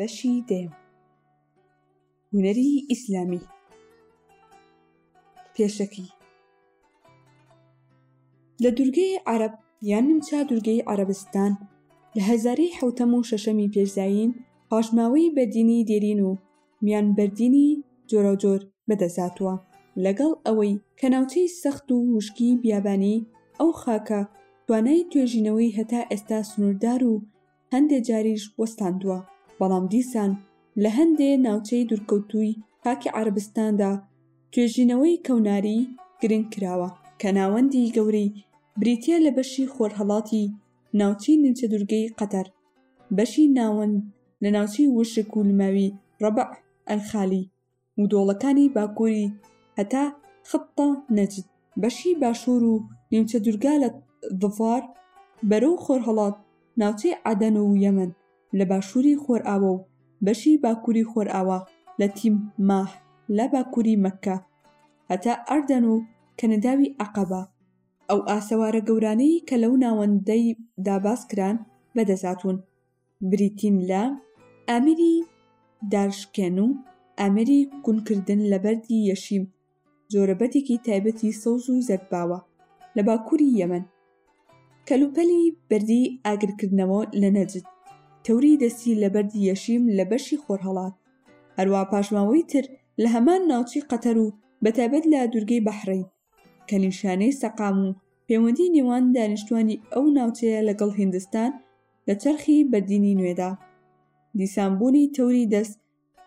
بەشی دەیەم هونەری ئیسلامی پێشەکی لە دوورگەی عرب یان نمچە دوورگەی عربستان لە هەزاری حوتەم و شەشەمی پێشداین پاشماوەی بەدینی دێرین و میانبردینی جۆراوجۆر بەدەستهاتووە، لەگەڵ ئەوەی کە ناوچەی سەخت و وشکی بیابانی ئەو خاکە توانای توێژینەوەی هەتا ئێستا سنووردار و هەندێ جاریش وەستاندووە، بەڵام دیسان لە هەندێ ناوچەی دوورکەوتووی خاکی عەرەبستاندا توێژینەوەی کەوناری گرنگ کراوە. کە ناوەندی گەورەی بریتییە لە بەشی خۆرهەڵاتی ناوچەی نیمچەدوورگەی قەتەر. بەشی ناوەند لە ناوچەی وشک و لماوی رەبع ئەلخالی و دۆڵەکانی باکووری هەتا ختە نەجد، بەشی باشوور و نیمچە دورگە لە ظفار بەرەو خۆرهەڵات، ناوچەی عەدەن و یەمەن لە باشووری خۆرئاوا و بەشی باکووری خۆرئاوا لە تیماح لە باکووری مەککە هەتا ئەردەن و کەنەداوی عەقەبە. ئەو ئاسەوارە گەورانەی کە لەو ناوەندەی دا باس کران بە دەست هاتوون بریتین لە، ئامێری دارشکێن و ئامێری کونکردن لە بەردی یەشیم، جۆرە بەتێکی تایبەتی سەوز و زەردباوە لە باکووری یەمەن، کەلوپەلی بەردی ئاگرکردنەوە لە نەجد، تەوری دەستی لە بەردی یەشیم لە بەشی خۆرهەڵات، هەروا پاشماوەی تر لە هەمان ناوچەی قەتەر و بەتایبەت لە دوورگەی بەحرەین. کە نیشانەی سەقام و پەیوەندی نێوان دانیشتوانی ئەو ناوچەیە لەگەڵ هیندستان لە چەرخی بەردینی نوێدا دیسان بوونی تەوری دەست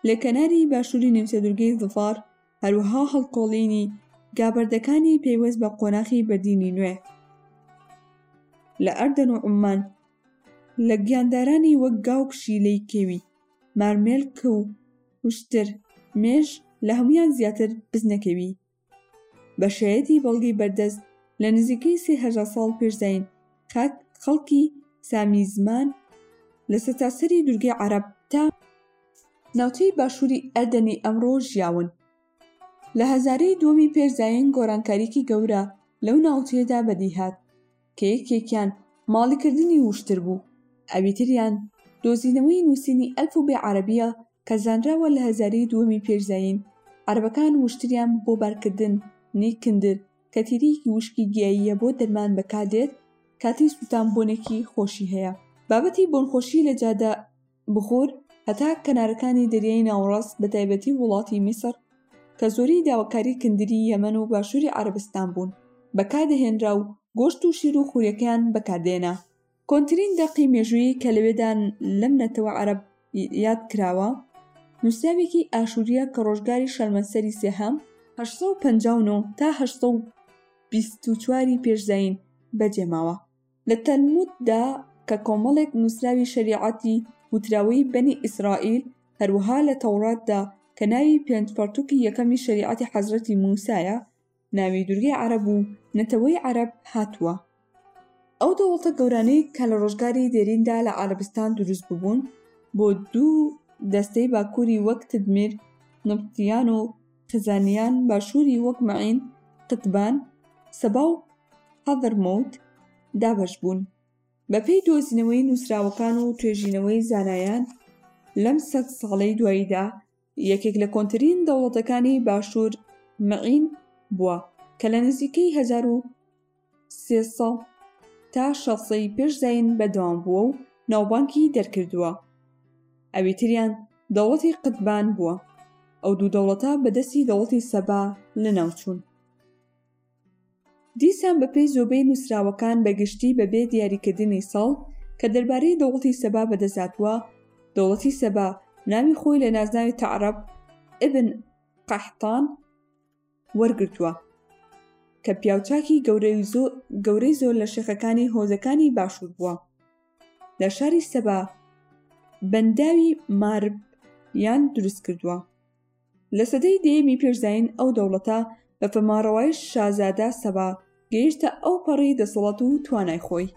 لە کەناری باشووری نیمچەدورگەی زفار هەروەها هەڵکۆڵینی گابەردەکانی پەیوەست بە قۆناخی بەردینی نوێ لە ئەردەن و عمان لە گیاندارانی وەک گاو پشیلەی کێوی مارمێلکە و وشتر مێش لە هەمویان زیاتر بزنەکەوی بەشێتی بەڵگی بەردەست لە نزیکەی سێ هەژە ساڵ پێش زین خاک خەڵکی سامی زمان لە سەتاسەری دورگەی عرب تا ناوچەی باشووری ئەردەنی ئەمڕۆ ژیاون لە هەزارەی دووەمی پێش زایین گۆرانکاریکی گەورە لەو ناوچەیەدا بەدیهات. کە یەکێکیان ماڵی کردنی ووشتر بوو، ئەوی تریان دۆزینەوەی نووسینی ئەلف بێ عەرەبییە کە زانراوە لە هەزارەی دووەمی پێش زایین عەرەبەکان ووشتریان بۆ بارکردن نی کندر کە تیرەیەکی ووشکی گیاییە بۆ دەرمان بەکاردێت کاتەی سووتان بۆنێکی خۆشی هەیە بابەتی بۆنخۆشی لە جادە بخور، هەتا کەنارەکانی دەریای ناوەڕاست بە تایبەتی وڵاتی میسڕ کە زۆری داواکاری کندری یەمەن و باشوری عەرەبستان بوون بەکاردەهێنرا و گۆشت و شیر و خوریەکەیان بەکاردێنا. کۆنترین دەقی مێژوویی کە لەوێدا لەم نەتەوە عەرەب یاد کراوە نوسراوێکی ئاشوریە کە ڕۆژگاری شەرمەنسەری سێهەم، هەشت سەد و پەنجا و نۆ تا هەشت سەد و بیست و چوار ی پێش زایین، بەجێماوە. لە تەلمود دا کە کۆمەڵێک نووسراوی شەریعەتی وتراوەی بەنی ئیسرائیل، هەروەها لە تەوڕات دا کە ناوی پێنج پەڕتووکی یەکەمی شەریعەتی حەزرەتی مووسایە، ناوی دوورگەی عەرەب و نەتەوەی عەرەب هاتووە. ئەو دەوڵتە گەورانەی کە لە ڕۆژگاری دێرین دا لە عەرەبستان دروست ببوون، بۆ دوو دەستەی باکووری وەک تدمیر، نبطیان و. خزانیان، باشووری وەک مەعین، قتبان، سەبا و حەضرمەوت دابەش بوون. بە پێی دۆزینەوەی نووسراوەکان و توێژینەوەی زانایان لەم سەد ساڵەی دواییدا، یەکێک لە کۆنترین دەوڵەتەکانی باشوور مەعین بووە کە لە نزیکەی هەزار و سێ سەد تا شەش سەدی پێش زایین بەردەوام بووە و ناوبانگی دەرکردووە ئەوی تریان دەوڵەتی قتبان بووە ئەو دوو دەوڵەتە بەدەستی دەوڵەتی سەبا لەناوچوون دیسان بەپێی زۆبەی نووسراوەکان بەگشتی بەبێ دیاریکردنی ساڵ کە دەربارەی دەوڵەتی سەبا بەدەزاتوە دەوڵەتی سەبا ناوی خۆی لە نازناوی تەعرەب ئبن قەحتان وەرگرتووە کە پیاوچاکی گەورەی زۆر لە شێخەکانی هۆزەکانی باشوور بووە لە شاری سەبا بەنداوی مارب یان دروست کردووە لە سەدەی دێمی پێشداین ئەو دەوڵەتە بە فەماڕەوای شازادا سەبا گەیشتە ئەو پەڕی دەسەڵات و توانای خۆی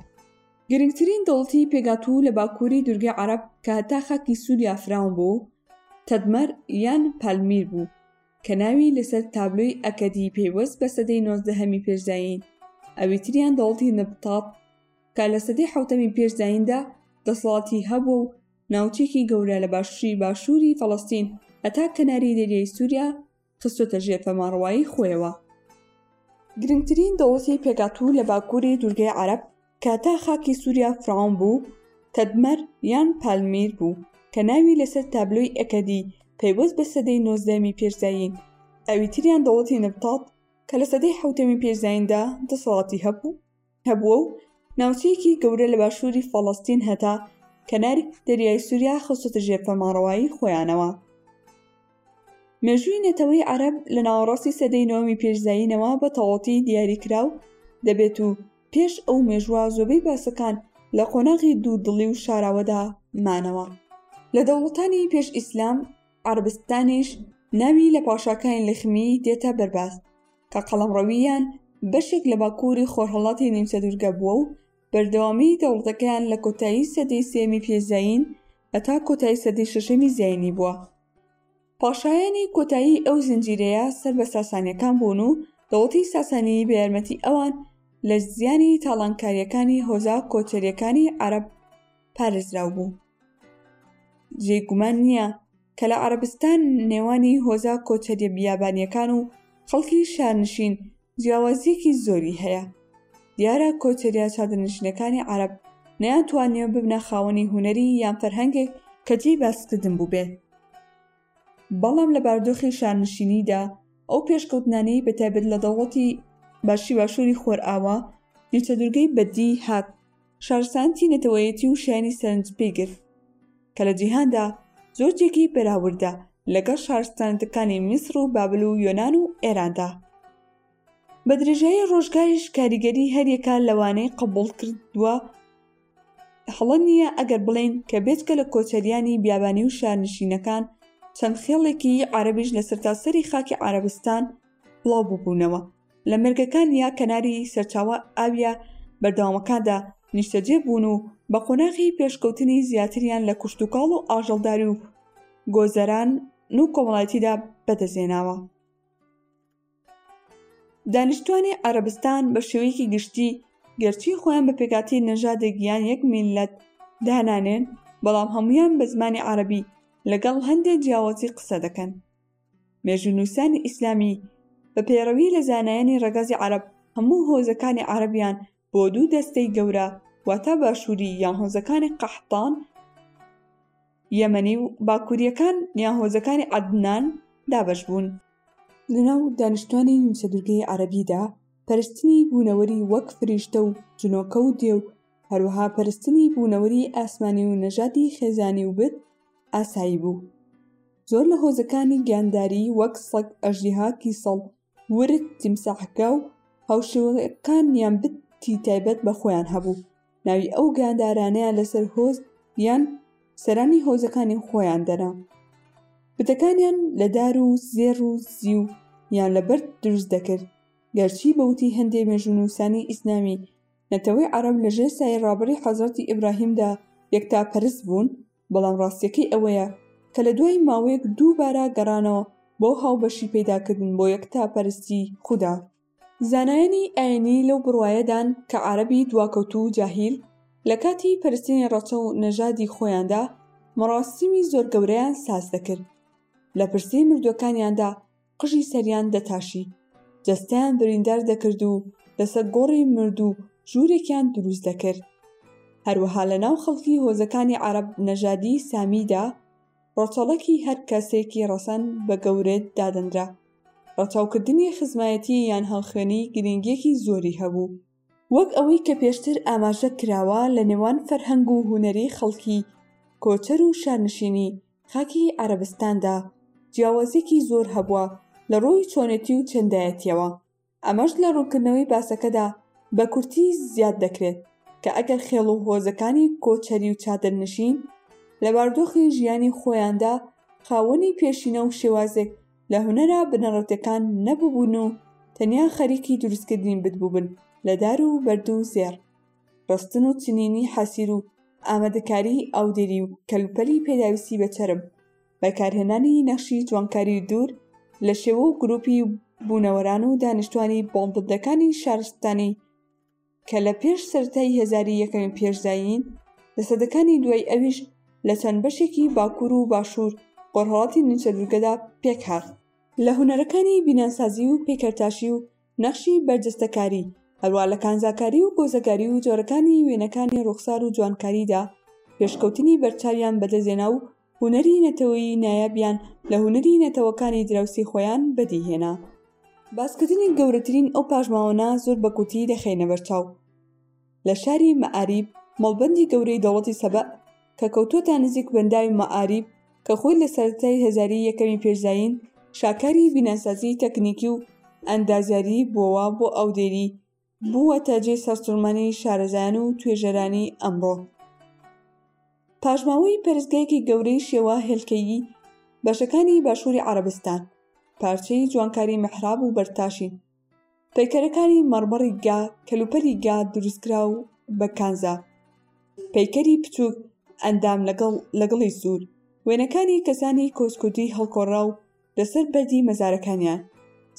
گرنگترین دەوڵەتی پێگاتوو لە باکووری دورگە عرب کە هەتا خاکی سووریا فراون بوو تەدمەر یان پەلمیر بوو کە ناوی لەسەر تابلۆی ئەکەدی پەیوەست بە سەدەی نۆزدەهەمی پێش زایین ئەویتریان دەوڵتی نبتاپ کە لە سەدەی حوتەمی پێش زاییندا دەسەڵاتی هەبوو و ناوچێکی گەورە لە باشوری باشووری فەڵستین هەتا کەناری دەریای سووریا خستۆتە ژێر فەماڕەوایی خۆیەوە گرنگترین دەوڵەتی پێکاتوو لە باکووری دوورگەی عەرەب کە تا خاکی سووریا فراون بوو، تەدمەر یان پالمیر بوو، کە ناوی لەسەر تابلۆی ئەکەدی پەیوەست بە سەدەی نۆزدەمی پێش زایین، ئەوی تریان دەوڵەتی نبطات کە لە سەدەی حەوتەمی پێش زاییندا دەسەڵاتی هەبووە و ناوچەیەکی گەورە لە باشووری فەڵەستین هەتا کەناری دەریای سووریا خستۆتە ژێر فەرمانڕەوایی خۆیانەوە. مێژووی نەتەوەی عەرەب لە ناوەڕاستی سەدەی نۆمی پێش زایینەوە بە تەواوەتی دیاریکراو دەبێت و، پێش ئەو مێژوە زۆبەی باسەکان لە قۆناغی دوو دڵی و شاراوەدا مانەوە لە دەوڵەتانی پێش ئیسلام عربستانیش ناوی لە پاشاکانی لخمی دێتە بەرباس کە قەڵەمڕەوییان بەشێک لە باکووری خۆرهڵاتی نیمچە دوورگە بووە و بەردەوامی دەوڵەتەکەیان لە کۆتایی سەدەی سێمی پێزین هەتا کۆتای سەدەی شەشەمی زینی بووە پاشایانی کۆتایی ئەو زنجیرەیە سەر بە ساسانیەکان بوون و دەوڵەتی ساسانیی بە یارمەتی ئەوان لە زیانی تاڵانکاریەکانی هۆزە کۆچەریەکانی عەرەب پارێزراو بوو. جێی گومان نیە کە لە عەرەبستان نێوانی هۆزە کۆچەریە بیابانیەکان و خەڵکی شارنشین جیاوازیەکی زۆری هەیە دیارە کۆچەریا چادرنشینەکانی عەرەب نەیانتوانیوە ببنە خاوەنی هونەری یان فەرهەنگێک کە جێی باسکردن بووبێت بەڵام لە باردۆخی شارنشینیدا ئەو پێشکەوتنانەی بەتایبەت لە دەوڵەتی باشی باشووری خۆرئاوا نیچەدورگەی بەدی هات شارستانتی نەتەوەیەتی و شایانی سەرنج پێی گرت کە لە جیهاندا زۆر جێکی بەراوردە لەگەڵ شارستانەتەکانی میسر و بابل و یۆنان و ئێراندا بە درێژایی ڕۆژگاریش کاریگەری هەریەکە لەوانەی قبول کردووە هەڵە نییە ئەگەر بڵێن کە بێجگە لە کۆچەریانی بیابانی و شارنشینەکان چەند خێڵێکی عربیش لە سەرتاسەری خاکی عربستان بڵاو ببوونەوە لە مەرگەکان یا کەناری سەرچاوە ئاوییە بەردەوامەکاندا نیشتەجێ بوون و بە قۆناغی پێشکەوتنی زیاتریان لە کشتوکاڵ و ئاژەڵداری و گۆزەران و کۆمەڵایەتیدا بەدەستهێناوە. دانیشتوانی عەرەبستان بە شێوەیەکی گشتی گەرچی خۆیان بە پێکاتی نەژادێک یان یەک میللەت دانانێن بەڵام هەموویان بە زمانی عەرەبی لەگەڵ هەندێ جیاوازی قسە دەکەن. مێژوونووسانی ئیسلامی بە پەیڕەوی لە زانایانی ڕەگەزی عەرەب هەموو هۆزەکانی عەرەبیان بۆ دوو دەستەی گەورە واتە باشووری یان هۆزەکانی قەحتان یەمەنی و باکوورییەکان یان هۆزەکانی عەدنان دابەش بوون. لەناو دانیشتوانی نیمچە دوورگەی عەرەبیدا پەرستنی بوونەوەری وەک فریشتە و جنۆکە و دێو، هەروەها پەرستنی بوونەوەری ئاسمانی و نەژادی خێزانی و بت ئاسایی بوو. زۆر لە هۆزەکانی گیانداری وەک سەگ، ئەژدیها، کیسەڵ، ورگ، تیمساحگا و هاوشێوەکانیان بتی تایبەت بە خۆیان هەبوو، ناوی ئەو گیاندارانەیان لەسەر هۆز یان سەرانی هۆزەکانی خۆیان دەنا. بتەکانیان لە دار و زێڕ و زیو یان لە بەرد دروست دەکرد، گەرچی بە وتەی هەندێ مێژوونووسانی ئیسلامی، نەتەوەی عەرەب لە ژێر سایەی ڕابەری حەزرەتی ئیبراهیمدا یەکتاپەرست بوون، بەڵام ڕاستیەکەی ئەوەیە کە لە دوای ماوەیەک دووبارە گەڕانەوە بۆ هاوبەشی پەیداکردن بۆ یەکتاپەرستی خودا. زانایانی ئاینی لەو بڕوایەدان کە عەرەبی دواکەوتوو و جاهیل لە کاتی پەرستنی ڕەچە و نەژادی خۆیاندا مەڕاسیمی زۆر گەورەیان سازدەکرد لە پرسەی مردووەکانیاندا قژی سەریان دەتاشی، جەستەیان بریندار دەکرد و لەسەر گۆڕی مردوو ژوورێکیان دروست دەکرد. هەروەها لەناو خەڵکی هۆزەکانی عەرەب نەژادی سامیدا ڕەچەڵەکی هەر کەسێکی ڕەسەن بە گەورێت دادەنرا. ڕەچاوکردنی خزمایەتی یان هەڵخوێنی گرینگییەکی زۆری هەبوو. وەک ئەوەی کە پێشتر ئاماژە کراوە لە نێوان فەرهەنگ و هونەری خەڵکی کۆچەر و شارنشینی خاکی عەرەبستاندا جیاوازیەکی زۆر هەبووە لە ڕووی چۆنێتی و چەندایەتیەوە ئەمەش لە ڕوونکردنەوەی باسەکەدا بە کورتی زیاد دەکرێت کە ئەگەر خێڵ و هۆزەکانی کۆچەری و چادرنشین لە باردۆخی ژیانی خۆیاندا خاوەنی پێشینە و شێوازێک لە هونەرە بنەڕەتیەکان نەبوبون و تەنیا خەریکی دروستکردنی بت بوبن لە دار و بەرد و زێڕ ڕستن و چنینی حەسیر و ئامادەکاری ئاودێری و کەلوپەلی پێداویستی بە چەرم بەکارهێنانی نەخشی جوانکاری و دور لە شێوە و گروپی بونەوەران و دانیشتوانی بۆنددەکانی شارستانی کە لە پێش سەرەتای هێزاری یەکەمی پێش زایین لە سەدەکانی دوای ئەویش لە چەند بەشێکی باکوور و باشوور خۆرهەڵاتی نیمچە دوورگەدا پێک هات لە هونەرەکانی بیناسازی و پەیکەرتاشی و نەخشی بەرجەستەکاری هەروا لە کانزاکاری و گۆزەگاری و جۆرەکانی وێنەکانی ڕووخسار و جوانکاریدا پێشکەوتنی بەرچاویان بەدەست هێنا و هونەری نەتەوەیی نایابیان لە هونەری نەتەوەکانی دراوسی خۆیان بەدی هێنا. باسکردنی گەورەترین ئەو پاشماوانە زۆر بە کورتی دەخەینە بەرچاو. لە شاری مەئاریب مەڵبەندی گەورەی دەوڵەتی سەبەء کە کەوتووەتە نزیک بەنداوی مەئاریب کە خۆی لە سەرەتای هەزاری یەکەمی پێش زایین شاکاری بیناسازیی تەکنیکی و ئەندازیاریی بووەوە بۆ ئاودێری بووەتە جێی سەرسوڕمانی شارەزایان و توێژەرانی ئەمڕۆ پاشماوەی پەرستگایەکی گەورەی شێوە هێلکەیی بەشەکانی باشووری عەرەبستان پارچەی جوانکاری مەحراب و بەرتاشین پەیکەرەکانی مەڕمەڕی گا کەلوپەلی گا دروستکرا و بە کانزا پەیکەری بچووک ئەندام لەگەڵ لەگەڵی سوور وێنەکانی کەسانی کۆچکردوی هەڵکۆڕا و لەسەر بەردی مەزارەکانیان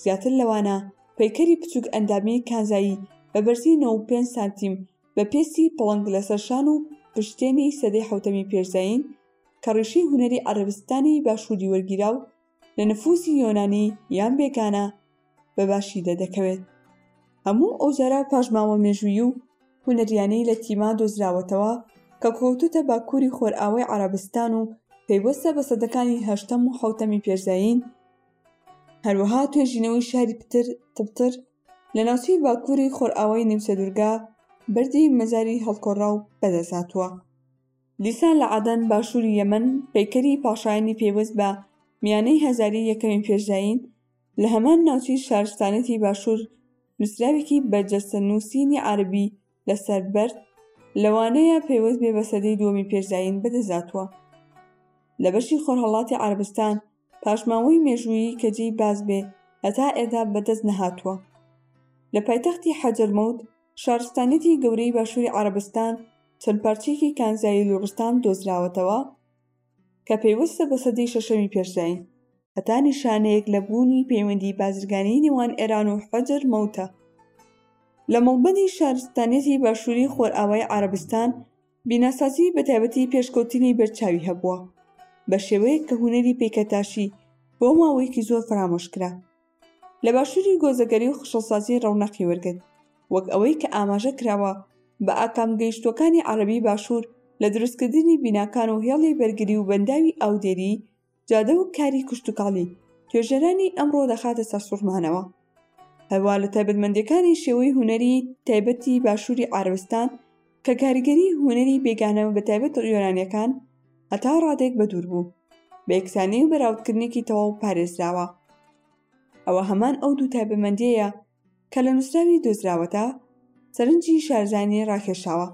زیاتر لەوانە پەیکەری بچووک ئەندامی کانزایی بە بەرزی 95 سانتیم بە پێستی پڵنگ لەسەر شان و پشتێنی سەدەی حەوتەمی پێش زایین کە ڕیشەی هونەری عەرەبستانی باشووری وەرگیراو لە نفووسی یۆنانی یان بێگانە بە باشی دەدەکەوێت هەموو ئەو زارا و پاشماوە مێژووی و هونەریانەی لە تیما دۆزراوەتەوە کە کۆوتتە باکووری خۆرئاوای عربستان و پەیوەستە بە سەدەکانی هەشتەم و حوتەمی پێرزایین هەروەها توێژینەوەی شاری پتر تبتر لە ناوچەی باکووری خۆرئاوای نیمسەدورگا بەردی مەزاری هەڵکۆڕا و بەدەساتوە دیسان لە عادەن باشووری یەمەن پەیکەری پاشایانی پێوەست بە میانەی هەزاری یەکەمی پێرزایین لە هەمان ناوچەی شارستانێتی باشوور نووسراوێکی بەرجەستە نووسینی عەرەبی لە سەر بەرد لەوانەیە پەیوەست بێ بە سەدەی دووەمی پێش زایین بە دەست هاتووە لە بەشی خۆرهەڵاتی عەرەبستان پاشماوەی مێژوویی کە جێی باس بێ هەتا ئێدا بە دەست نەهاتووە لە پایتەختی حەجەرمەوت شارستانێتی گەورەی باشووری عەرەبستان چەند پارچەیەکی کانزایی لوڕستان دۆزراوەتەوە کە پەیوەستە بە سەدەی شەشەمی پێش زایین، هەتا نیشانەیەک لە بوونی پەیوەندی بازرگانی نێوان ئێران و حەجەر مەوتە. لە مەڵبەندی شارستانیەتی باشووری خۆرئاوای عەرەبستان بیناسازی بە تایبەتی پێشکەوتنی بەرچاوی هەبووە، بە شێوەیەک کە هونەری پیکەتاشی بۆ ماوەیەکی زۆر فەرامۆش کرا. لە باشووری گۆزەگەلی و خشڵسازی ڕەونەقی وەرگرت وەک ئەوەی کە ئاماژە کراوە بە ئاکام گەیشتووەکانی عەرەبی باشوور لە دروستکردنی بیناکان و هێڵی بەرگری و بەنداوی ئاودێری جادە و کاری کشتوکاڵی توێژەرانی ئەمڕۆ دەخاتە سەرسوڕمانەوە هەروە لە تایبەتمەندەکانی شێوەی هونەری تایبەتی باشووری عربستان کە کاریگەری هونەری بێگانەوە بە تایبەت یۆنانیەکان هەتا ڕادێک بە دوور بوو بە یەکسانی و بەراودکردنێکی تەواو پارێزراوە ئەوە هەمان ئەو دوو تایبەمەندیەیە کە لە نووسراوی دۆزراوەتە سەرنجی شارزانی ڕاکێشاوە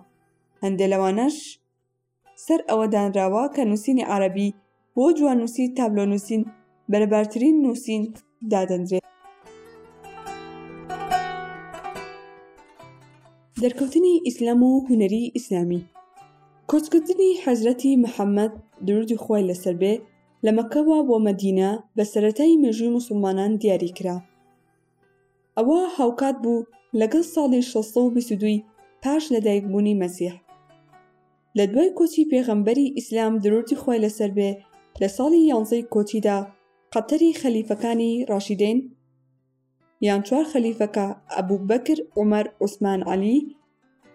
هەندێ لەوانەش سەر ئەوە دانراوە کە نووسینی عەرەبی بۆ جواننووسی و تابلۆنووسین بە لەبارترین نووسین دادەنرێت. دەرکەوتنی ئیسلام و هونەری ئیسلامی کۆچکردنی حەزرەتی محەممەد درودی خوای لەسەر بێ لە مەککەوە بۆ مەدینە بە سەرەتای مێژووی موسڵمانان دیاری کرا ئەوە هاوکات بوو لەگەڵ ساڵی شەست و بیست و دووی پاش لەدایکبوونی مەسیح. لە دوای کۆچی پێغەمبەری ئیسلام درودی خوای لەسەر بێ لە ساڵی یانزەی کۆچیدا قەتەری خەلیفەکانی ڕاشیدەین یان چوار خەلیفەکە ئەبوبەکر عومەر عوسمان عەلی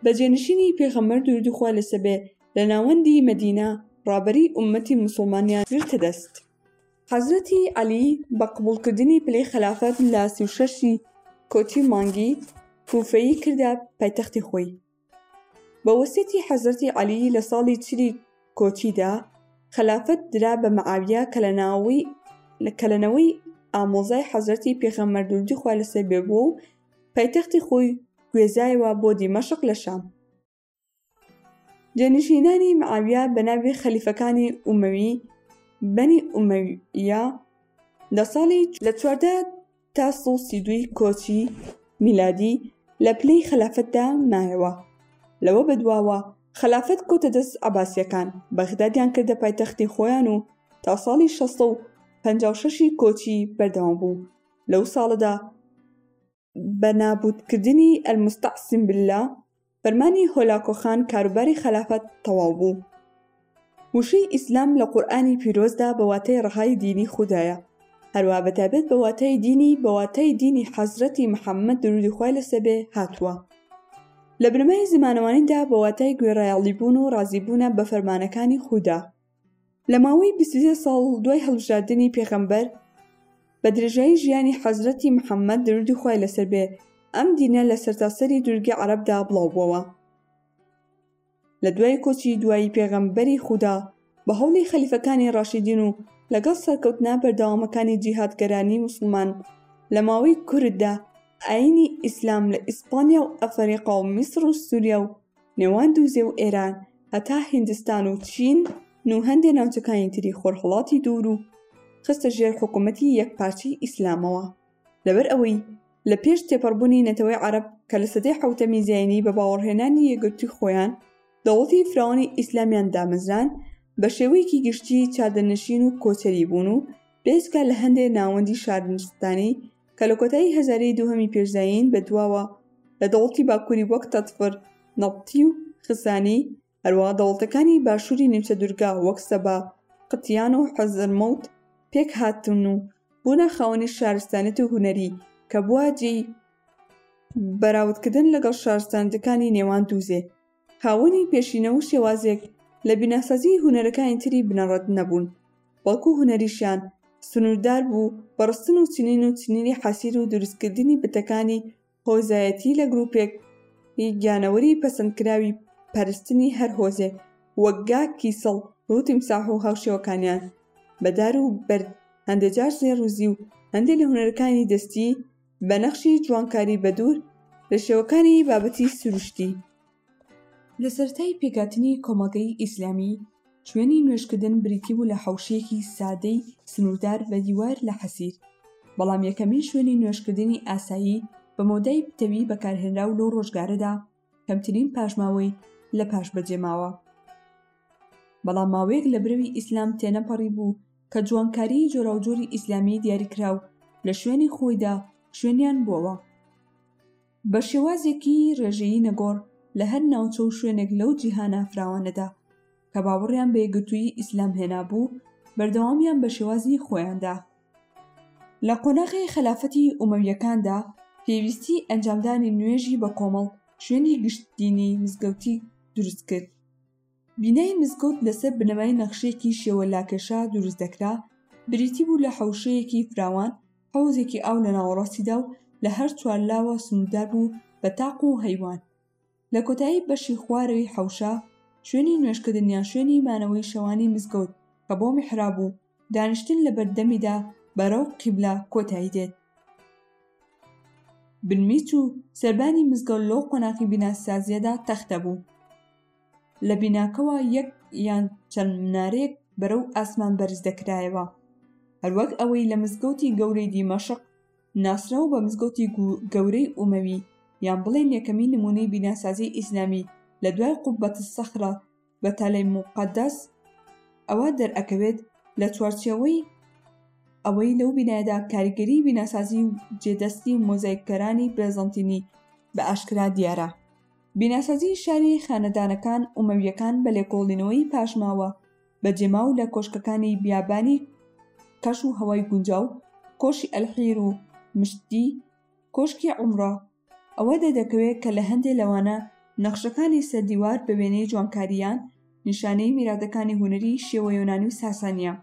بە جێنشینی پێغەمبەر درودی خوای لەسەر بێ لە ناوەندی مەدینە ڕابەری ئوممەتی موسڵمانیان گرتە دەست. حەزرەتی عەلی بە قبوڵکردنی پلەی خەلافەت لە سی و شەشی کۆچی مانگی کوفەیی کردە پایتەختی خۆی بە وەسێتی حەزرەتی عەلی لە ساڵی چلی کۆچیدا خەلافەت درا بە مەعاویە کە لە ناوەوەی کە لە نەوەی ئامۆزای حەزرەتی پێخەمبەر دروودی خوا لەسەر بێ بووە و پایتەختی خۆی گوێزایەوە بۆ دیمەشق لە شام جێنشینانی معاویە بە ناوی خەلیفەکانی ئومەوی بەنی ئومەویە لە ساڵی لە چواردە تا سڵسی دوی کۆچی میلادی لە پلەی خەلافەتدا مایەوە لەوە بەدواوە خەلافەت کۆتە دەست عباسیەکان بەغدادیان کردە پایتەختی خۆیان و تا ساڵی 1656 کۆچی بەردەوام بوو لەو ساڵەدا بە نابووت کردنی المستعصم باللە فەرمانی هۆلاکۆ خان کاروباری خەلافەت تەواو بوو وشەی ئیسلام لە قورئانی پیرۆزدا بە واتای ڕەهای دینی خودایە هەروە بە تابێت بە واتای دینی بە واتای دینی حەزرەتی محەممەد درودی خوای لەسە بێ هاتووە لە بنەمای زمانەوانیدا بە واتای گوێڕایەڵی بوون و ڕازی بوونە بە فەرمانەکانی خودا لە ماوەی بیست و سێ ساڵ دوای هەڵبژاردنی پێغەمبەر بە درێژایی ژیانی حەزرەتی محەممەد دروودی خوای لەسەر بێ ئەم دینە لە سەرتاسەری دوورگەی عەرەبدا بڵاو بووەوە لە دوای کۆچی دوایی پێغەمبەری خودا بە هەوڵی خەلیفەکانی ڕاشیدین و لەگەڵ سەرکەوتنە بەردەوامەکانی جیهادگەرانی موسڵمان لە ماوەی کورتدا ئایینی ئیسلام لە ئیسپانیا و ئەفەریقا و میسڕ و سووریا و نێوان دوزێ و ئێران هەتا هیندستان و چین و هەندێ ناوچەکانی تری خۆرهەڵاتی دوورو خستە ژێر حکوومەتی یەکپارچەی ئیسلامەوە لەبەر ئەوەی لە پێش تێپەڕبوونی نەتەوەی عەرەب کە لە سەدەی حەوتەمی زایینی بە باوەڕهێنانی یەکگرتووی خۆیان دەوڵەتی فراوانی ئیسلامیان دامەزراند بە شێوەیەکی گشتی چادرنشین و کۆچەری بوون و بێجگە لە هەندێ ناوەندی شارستانی کە لە کۆتایی هەزارەی دووهەمی پێش زایین بە دواوە لە دەوڵتی باکووری وەک تەتڤر، نەبتی و خزانی، هەروەها دەوڵتەکانی باشووری نیمچە دوورگە وەک سەبا، قتیان و حەزرمەوت پێک هاتن و بوونە خاوەنی شارستانێت و هونەری کە بووە جێی بەراوردکردن لەگەڵ شارستانێتەکانی نێوان دووزێ. خاوەنی پێشینە و شێوازێک لە بیناسازیی هونەرەکانی تری بنەڕەت نەبوون، بەڵکو هونەریشیان سنووردار بوو بە ڕستن و چنین و چنینی حەسیر و دروستکردنی بتەکانی هۆزایەتی لە گرووپێکی گیانەوەری پەسەندکراوی پەرستنی هەر هۆزێک وەک گا، کیسڵ، و تیمساح و هاوشێوەکانیان بە دار و بەرد، هەندێجار زێڕ و زیو، هەندێ لە هونەرەکانی دەستی، بە نەخشی جوانکاری بەدوور لە شێوەکانی بابەتی سروشتی. لە سەرەتای پێکهاتنی کۆمەڵگەی ئیسلامی، شوێنی نوێژکردن بریتی بوو لە حەوشەیەکی سادەی سنووردار بە دیوار لە حەسیر، بەڵام یەکەمین شوێنی نوێژکردنی ئاسایی بە مەودای پتەوی بەکارهێنراو لەو ڕۆژگارەدا، کەمترین پاشماوەی لە پاش بەجێ ماوە بەڵام ماوەیەک لە برەوی ئیسلام تێنەپەڕی بوو کە جوانکاریی جۆراوجۆری ئیسلامی دیاریکراو لە شوێنی خۆیدا شوێنیان بووەوە بە شێوازێکی ڕێژەیی نەگۆڕ لە هەر ناوچە و شوێنێک لەو جیهانە فراوانەدا کە باوەڕیان بە یەکگرتووی ئیسلام هێنابوو بەردەوامیان بە شێوازی خۆیاندا لە قۆناغی خەلافەتی ئومەویەکاندا پێویستی ئەنجامدانی نوێژی بە کۆمەڵ شوێنی گشت دینی مزگەوتی دروست کرد بینای مزگەوت لەسەر بنەمای نەخشەیەکی شێوە لاکێشا دروست دەکرا بریتی بوو لە حەوشەیەکی فراوان حەوزێکی ئاو لە ناوەڕاستیدا و لە هەر چوار لاوە سنوردار بوو بە تاق و هەیوان لە کۆتایی بەشی خوارەوی حەوشە شوێنی نوێژکردن یان شوێنی مانەوەی شەوانی مزگەوت کە بۆ میحراب و دانیشتن لە بەردەمیدا بەرەو قیبلە کۆتایی دێت. بنمیچ و سەربانی مزگەوت لەو قۆناخی بیناسازییەدا تەختە بوو. لە بیناکەوە یەک یان چەند منارەیەک بەرەو ئاسمان بەرز دەکرایەوە هەروەک ئەوەی لە مزگەوتی گەورەی دیمەشق، ناسراو بە مزگەوتی گەورەی ئومەوی یان بڵێین یەکەمین نمونەی بیناسازی ئیسلامی لە دوای قوبەت سەخرە بە تالەی موقەدەس ئەوە دەرئەکەوێت لە چوارچێوەی ئەوەی لەو بینایدا کاریگەری بیناسازی و جێدەستی و مۆزایککەرانی بێزەنتینی بە ئاشکرا دیارە بیناسازی شاری خانەدانەکان ئومەویەکان بە لێکۆڵینەوەی پاشماوە بە جێما و لە کۆشکەکانی بیابانی کەش و هەوای گونجاو کۆشی ئەلحیر و مشتی کۆشکی عمرە ئەوە دەردەکەوێت کە لە هەندێ لەوانە نەخشەکانی سەر دیوار بە وێنەی جوانکارییان نیشانەی میراتەکانی هونەری شێوە یۆنانی و ساسانییە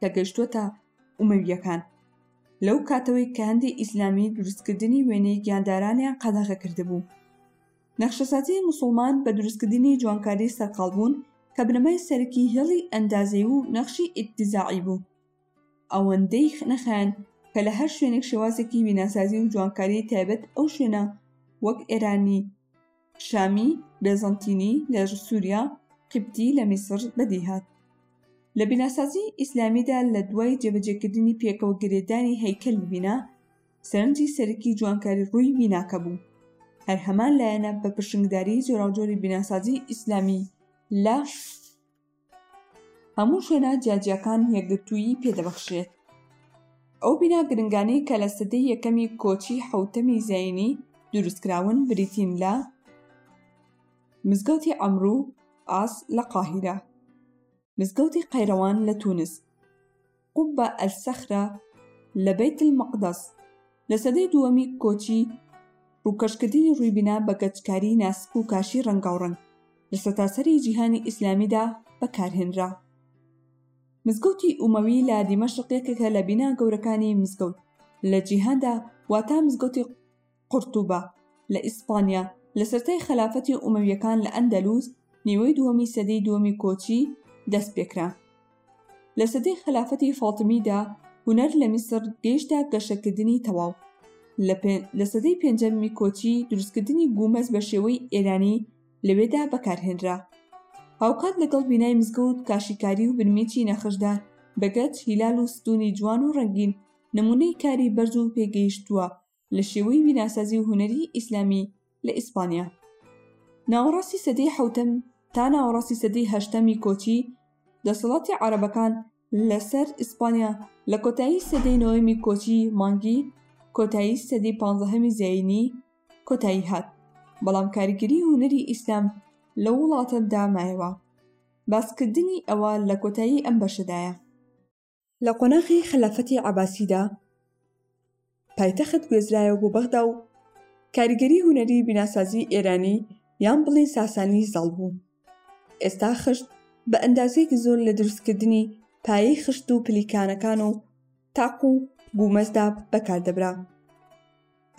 کە گەشتووەتە ئومەوییەکان لەو کاتەوەی کە هەندی ئیسلامی دروستکردنی وێنەی گیاندارانیان قەدەغە کردبوو نەخشەسازیی موسڵمان بە دروستکردنی جوانکاریی سەرقاڵ بوون کە بنەمای سەرەکیی هێڵی ئەندازەیی و نەخشی ئیتیزاعی بوو، ئەوەندەی نەخایاند کە لە هەر شوێنێک شێوازێکی بیناسازی و جوانکاریی تایبەت ئەو شوێنە وەک ئێرانی، شامی، بێزەنتینی لە سووریا، قیبتی لە میسر بەدی هات. لە بیناسازیی ئیسلامیدا لە دوای جێبەجێکردنی پێکەوە گرێدانی هەیکەلی بینا، سەرنجی سەرەکی جوانکاری ڕووی بیناکە بوو، هەر هەمان لایەنە بە پرشنگداریی جۆراوجۆری بیناسازیی ئیسلامی لە هەموو شوێنە جیاجیاکان یەکگرتوویی پێ دەبەخشرێت. ئەو بینا گرنگانەی کە لە سەدەی یەکەمی کۆچی حەوتەمی زایینی دروست کراون بریتین لە مزگەوتی عەمرو عاس لە قاهیرە، مزگەوتی قەیرەوان لە تونس، قوبە ئەلسەخرە لە بەیت المەقدەس، لە سەدەی دووەمی کۆچی ڕووکەشکردنی ڕووی بنا بە گەچکاری ناسک و کاشی ڕەنگاوڕەنگ لە سەتاسەری جیهانی ئیسلامیدا بەکارهێنرا. مزگەوتی ئومەوی لە دیمەشق یەکێکە لە بینا گەورەکانی مزگەوت لە جیهاندا، واتە مزگەوتی قورتوبە، لە ئیسپانیا، لە سەرەتای خەلافەتی ئومەوییەکان لە ئەندەلوس، نیوەی دووەمی سەدەی دووەمی کۆچی، دەست پێکرا. لە سەدەی خەلافەتی فاتمیدا هونەر لە میسر گەیشتە گەشەکردنی تەواو. لە سەدەی پێنجەمی کۆچی دروستکردنی گومەز بە شێوەی ئێرانی لەوێدا بەکارهێنرا. هاوکات لەگەڵ بینای مزگەوت کاشیکاری و بنمیچی نەخشدار بە گەچ، هیلال و ستوونی جوان و ڕەنگین نموونەی کاری بەرز و پێگەیشتووە لە شێوەی بیناسازی و هونەری ئیسلامی لە ئیسپانیا ناوەڕاستی سەدەی حوتم تا ناوەڕاستی سەدەی هەشتەمی کۆچی دەسەڵاتی عربەکان لەسەر ئیسپانیا لە کۆتایی سەدەی نۆیمی کۆچی مانگی کۆتایی سەدەی پانزەهەمی زینی کۆتایی هات بەڵام کاریگەری هونەری ئیسلام لە وڵاتە دامایەوە باسکردنی ئەوە لە کۆتایی ئەم بەشەدایە لە قۆناخی خەلافەتی عەباسیدا پایتەخت گوێزرایەوە بۆ بەغدا و کاریگەری هونەری بیناسازی ئێرانی یان بڵین ساسانی زاڵ بوو ئێستا خشت بە ئەندازێکی زۆر لە دروستکردنی پایی خشت و پلیکانەکان و تاق و گومەزدا بەکاردەبرا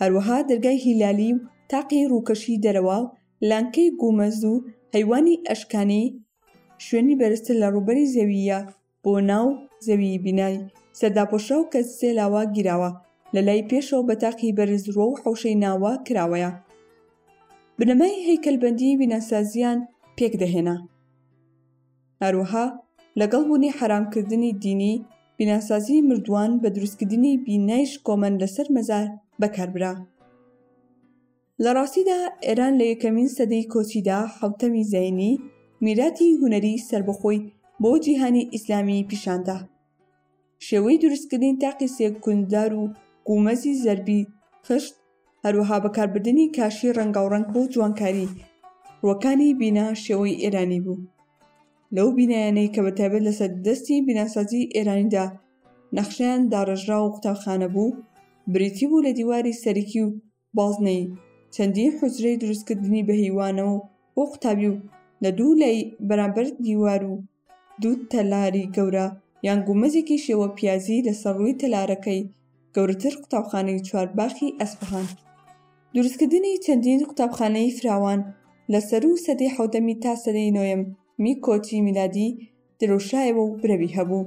هەروەها دەرگای هیلالی و تاقی ڕووکەشی دەرەوە و لانکەی گومەز و هەیوانی ئەشکانی شوێنی بەرزتر لە ڕووبەری زەوییە بۆ ناو زەویی بینای سەرداپۆشراو کە سێ لاوە گیراوە، لە لای پێشەوە بە تاقی بەرز ڕووە و حەوشەی ناوە کراوەیە. بنەمای هەیکەلبەندیی بیناسازییان پێک دەهێنا. هەروەها لەگەڵ بوونی حەرامکردنی دینی، بیناسازیی مردووان بە دروستکردنی بینای شکۆمەند لەسەر مەزار بەکار برا. لە ڕاستیدا ئێران لە یەکەمین سەدەی کۆچیدا حوتەمی زەینی میراتی هونەری سەربەخۆی بۆ جیهانی ئیسلامی پیشاندا شێوەی دروستکردنی تاقی سێ کوندار و قومەزی زەربی خشت هەروەها بەکاربردنی کاشی ڕەنگاوڕەنگ بۆ جوانکاری ڕوەکانی بینا شێوەی ئێرانی بوو لەو بینایانەی کە بەتابێت لەسەر دەستی بیناسازی ئێرانیدا نەخشیان داڕژرا و قوتابخانە بوو بریتی بوو لە دیواری سەرکی و بازنەیی چەندین حوجرەی دروستکردنی بە هیوانەوە بۆ قوتابی و لە دوو لای بەرامبەر دیوار و دوو تەلاری گەورە یان گومەزێکی شێوە پیازی لە سەر ڕووی تەلارەکەی گەورەتر قوتابخانەی چوارباخی ئەسفەهان دروستکردنی چەندین قوتابخانەی فراوان لە سەروو سەدەی حەوتەمی تا سەدەی نۆیەم می کۆچی میلادی دروشایەوە و برەوی هەبوو.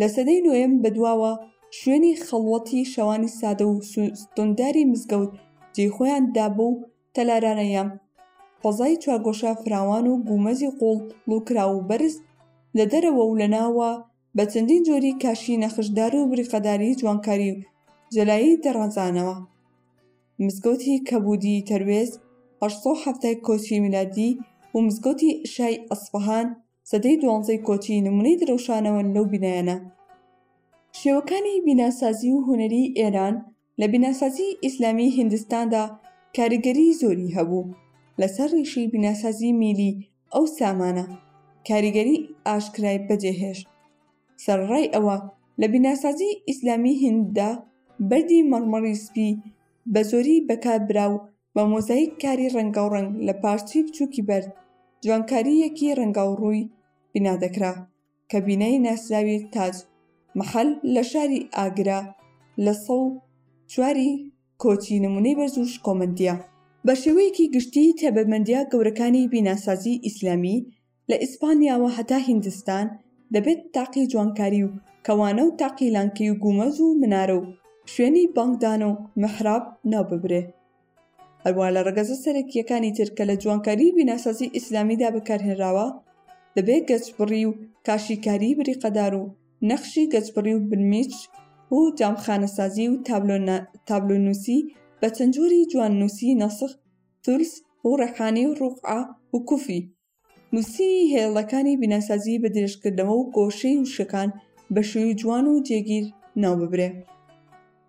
لە سەدەی نۆیەم بەدواوە شوێنی خەڵوەتی شەوانی سادە و ستونداری مزگەوت جێی خۆیان دابوو و تەلارانەیە فەزای چوارگۆشە فراوان و گومەزی قوڵ ڵوکراو و بەرز لە دەرەوە و لە ناوە بە چەندین جۆری کاشی نەخشدار و بریقەداری جوانکاری و جەلایی دەڕازانەوە مزگەوتی کەبوودی تەروێز 870 کۆچی میلادی و مزگەوتی شای ئەسفەهان سەدەی دوانزەی کۆچی نمونەی درەوشانەوەن لەو بینایانە شێوەکانی بیناسازی و هونەری ئێران لە بیناسازی ئیسلامی هندستاندا کاریگەری زۆری هەبوو لەسەر ڕیشی بیناسازی میلی ئەو سامانە کاریگەری ئاشکرای بەجێهێشت سەرڕای ئەوە لە بیناسازی ئیسلامی هنددا بەردی مەڕمەڕی سپی بە زۆری بەکار برا و بە مۆزایک کاری ڕەنگاوڕەنگ لە پارچەی بچووکی بەرد جوانکارییەکی ڕەنگاوڕووی بنا دەکرا کە بینای ناسراوی تاج محل لە شاری ئاگرا لە سەو چواری کۆچی نمونەی بەرز و شکۆمەندیە. بە شێوەیەکی گشتی تایبەتمەندیە گەورەکانی بیناسازی ئیسلامی لە ئیسپانیاوە هەتا هیندستان دەبێت تاقی جوانکاری و کەوانە و تاقی لانکەی و گومەز و منارە و شوێنی بانگدان و میحراب ناوببرێ هەروا لە ڕەگەزە سەرەکییەکانی تر کە لە جوانکاری و بیناسازی ئیسلامیدا بەکارهێنراوە دەبێت گەچبڕی و کاشیکاری بریقەدار و نەخشی گەچبڕی و بنمیچ و جامخانەسازی و تابلۆنووسی بە چەند جۆری جواننووسی نەسخ، ثلث، و ڕێحانی و ڕوقعە و کوفی نووسینی هێڵەکانی بیناسازی بە درێژکردنەوە و گۆشەی وشەکان بە شێوەی جوان و جێگیر ناوببرێ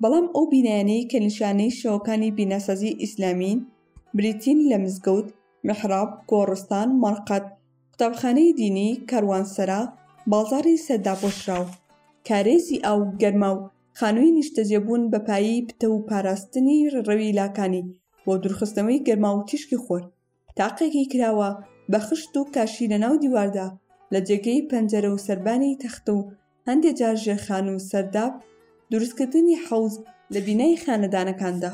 بەڵام ئەو بینایانەی کە نیشانەی شێوەکانی بیناسازی ئیسلامین بریتین لە مزگەوت محراب گۆڕستان مەڕقەد قوتابخانەی دینی کاروانسەرا بازاری سەرداپۆشراو کارێزی ئاو گەرما و خانووی نیشتەجێبوون بە پایی پتە و پاراستنی ڕێڕەوی لاکانی بۆ دوورخستنەوەی گەرما و تیشکی خۆر تاقێکی کراوە بە خشت و کاشی لە ناو دیواردا، لە جێگەی پەنجەرە و سەربانی تەختە و هەندێ جار ژێرخان و سەرداب، دروستکردنی حەوز لە بینای خانەدانەکاندا.